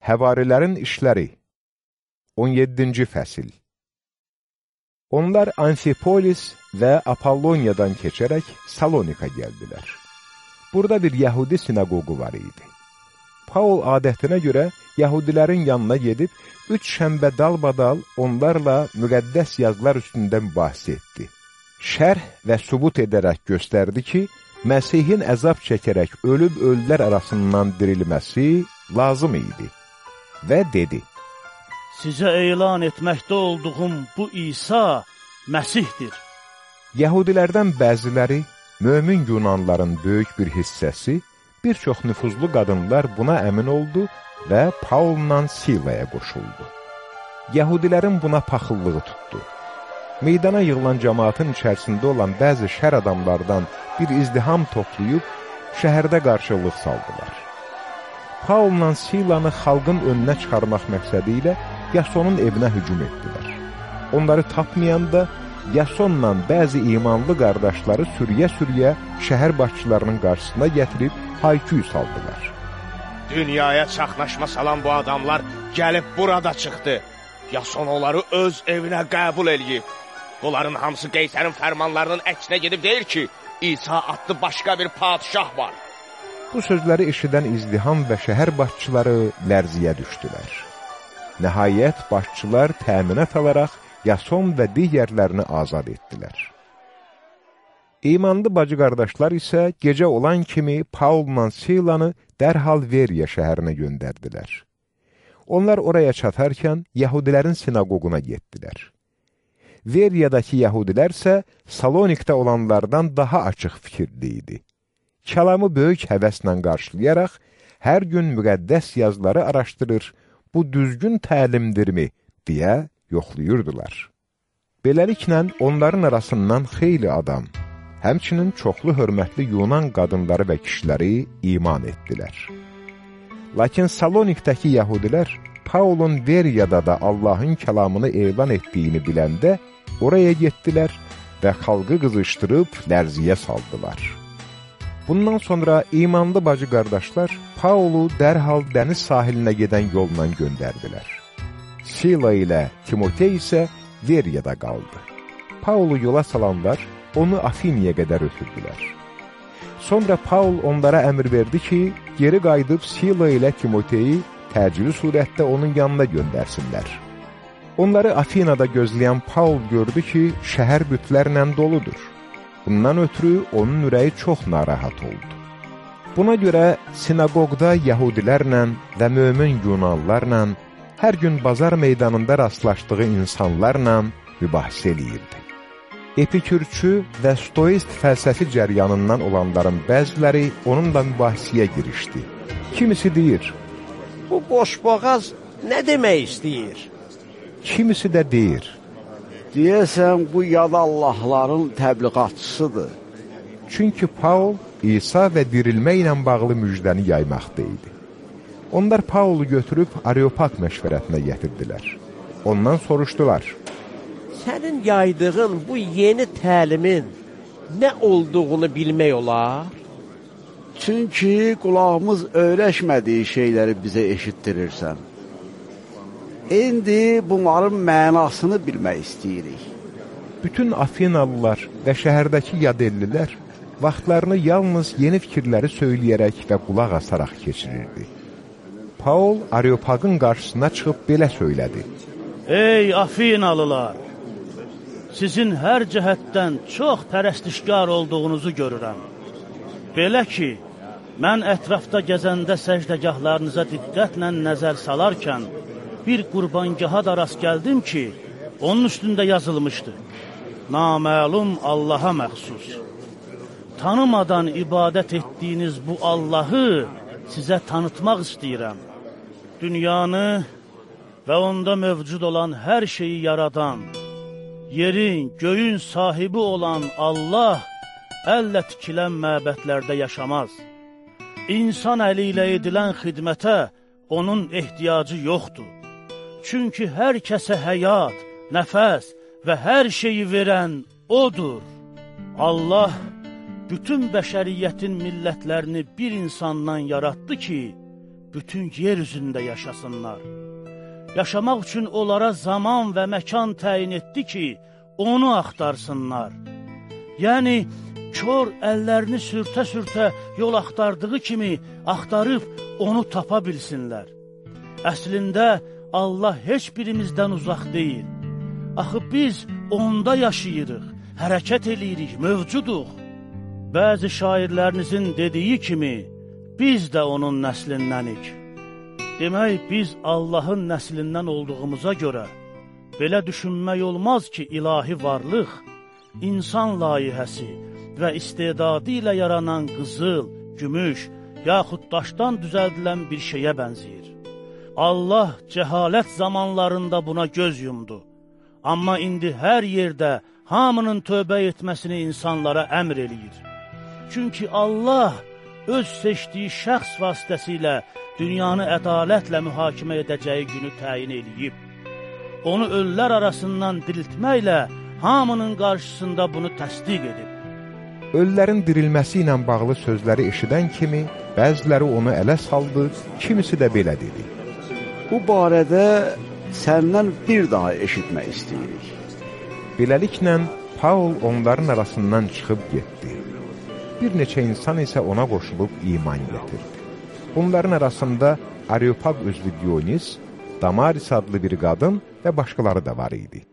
Həvarilərin işləri 17-ci fəsil Onlar Anfipolis və Apolloniyadan keçərək Salonika gəldilər. Burada bir Yahudi sinagogу var idi. Paul adətinə görə Yahudilərin yanına gedib, üç şəmbə dalbadal onlarla müqəddəs yazılar üstündə mübahisə etdi. Şərh və subut edərək göstərdi ki, Məsihin əzab çəkərək ölüb ölülər arasından dirilməsi lazım idi və dedi, Sizə elan etməkdə olduğum bu İsa Məsihdir. Yəhudilərdən bəziləri, mömin Yunanların böyük bir hissəsi, bir çox nüfuzlu qadınlar buna əmin oldu və Paulla Silaya qoşuldu. Yəhudilərin buna paxıllığı tutdu. Meydana yığılan cəmaatın içərisində olan bəzi şər adamlardan bir izdiham toplayıb, şəhərdə qarşılıq saldılar. Paulla Silanı xalqın önünə çıxarmaq məqsədi ilə Yasonun evinə hücum etdilər. Onları tapmayanda Yasonla bəzi imanlı qardaşları sürüyə-sürüyə şəhər başçılarının qarşısına gətirib hayküy saldılar. Dünyaya çaxnaşma salan bu adamlar gəlib burada çıxdı. Yason onları öz evinə qəbul eləyib. Bunların hamısı Qeysərin fərmanlarının əksinə gedib deyir ki, İsa adlı başqa bir padişah var. Bu sözləri eşidən izdiham və şəhər başçıları lərziyə düşdülər. Nəhayət, başçılar təminat alaraq Yason və digərlərini azad etdilər. İmanlı bacı qardaşlar isə gecə olan kimi Paulla Silanı dərhal Veriya şəhərinə göndərdilər. Onlar oraya çatarkən Yahudilərin sinagoguna getdilər. Veriyadakı Yahudilər isə Salonikdə olanlardan daha açıq fikirli idi. Kəlamı böyük həvəslə qarşılayaraq, hər gün müqəddəs yazıları araşdırır, bu düzgün təlimdirmi, deyə yoxlayırdılar. Beləliklə, onların arasından xeyli adam, həmçinin çoxlu hörmətli Yunan qadınları və kişiləri iman etdilər. Lakin Salonikdəki yəhudilər Paulun Veriyada da Allahın kəlamını elan etdiyini biləndə oraya getdilər və xalqı qızışdırıb lərziyə saldılar. Bundan sonra imanlı bacı qardaşlar Paulu dərhal dəniz sahilinə gedən yolla göndərdilər. Sila ilə Timotey isə Veriyada qaldı. Paulu yola salanlar onu Afiniyə qədər ötürdülər. Sonra Paul onlara əmr verdi ki, geri qayıdıb Sila ilə Timoteyi təcili surətdə onun yanına göndərsinlər. Onları Afinada gözləyən Paul gördü ki, şəhər bütlərlə doludur. Bundan ötürü onun ürəyi çox narahat oldu. Buna görə sinagogda yəhudilərlə və mömin yunanlarla, hər gün bazar meydanında rastlaşdığı insanlarla mübahisə eləyirdi. Epikürçü və stoist fəlsəfi cəryanından olanların bəziləri onunla mübahisəyə girişdi. Kimisi deyir, Bu boşboğaz nə demək istəyir? kimisi də deyir, Deyəsən, bu yad Allahların təbliğatçısıdır. Çünki Paul İsa və dirilmə ilə bağlı müjdəni yaymaqda idi. Onlar Paulu götürüb Areopag məşvərətinə gətirdilər. Ondan soruşdular, Sənin yaydığın bu yeni təlimin nə olduğunu bilmək olar? Çünki qulağımız öyrəşmədiyi şeyləri bizə eşitdirirsən. İndi bunların mənasını bilmək istəyirik. bütün Afinalılar və şəhərdəki yadellilər vaxtlarını yalnız yeni fikirləri söyləyərək və qulaq asaraq keçirirdi. Paul Areopagın qarşısına çıxıb belə söylədi. Ey Afinalılar! Sizin hər cəhətdən çox pərəstişkar olduğunuzu görürəm. Belə ki, mən ətrafda gəzəndə səcdəgahlarınıza diqqətlə nəzər salarkən, bir qurbangaha da rast gəldim ki, onun üstündə yazılmışdı. Naməlum Allaha məxsus. Tanımadan ibadət etdiyiniz bu Allahı sizə tanıtmaq istəyirəm. Dünyanı və onda mövcud olan hər şeyi yaradan, yerin, göyün sahibi olan Allah əllə tikilən məbədlərdə yaşamaz. İnsan əli ilə edilən xidmətə onun ehtiyacı yoxdur. Çünki hər kəsə həyat, nəfəs və hər şeyi verən O'dur. Allah bütün bəşəriyyətin millətlərini bir insandan yaratdı ki, bütün yer üzündə yaşasınlar. Yaşamaq üçün onlara zaman və məkan təyin etdi ki, onu axtarsınlar. Yəni, kör əllərini sürtə-sürtə yol axtardığı kimi axtarıb onu tapa bilsinlər. Əslində, Allah heç birimizdən uzaq deyil. Axı biz onda yaşayırıq, hərəkət eləyirik, mövcuduq. Bəzi şairlərinizin dediyi kimi, biz də onun nəslindənik. Demək, biz Allahın nəslindən olduğumuza görə, belə düşünmək olmaz ki, ilahi varlıq, insan layihəsi və istedadı ilə yaranan qızıl, gümüş, yaxud daşdan düzəldilən bir şeyə bənzəyir. Allah cəhalət zamanlarında buna göz yumdu. Amma indi hər yerdə hamının tövbə etməsini insanlara əmr eləyir. Çünki Allah öz seçdiyi şəxs vasitəsilə dünyanı ədalətlə mühakimə edəcəyi günü təyin eləyib. Onu ölülər arasından diriltməklə hamının qarşısında bunu təsdiq edib. Ölülərin dirilməsi ilə bağlı sözləri eşidən kimi, bəziləri onu ələ saldı, kimisi də belə dedi. Bu barədə səndən bir daha eşitmək istəyirik. Beləliklə, Paul onların arasından çıxıb getdi. Bir neçə insan isə ona qoşulub iman gətirdi. Bunların arasında Areopag üzvü Dionis, Damaris adlı bir qadın və başqaları da var idi.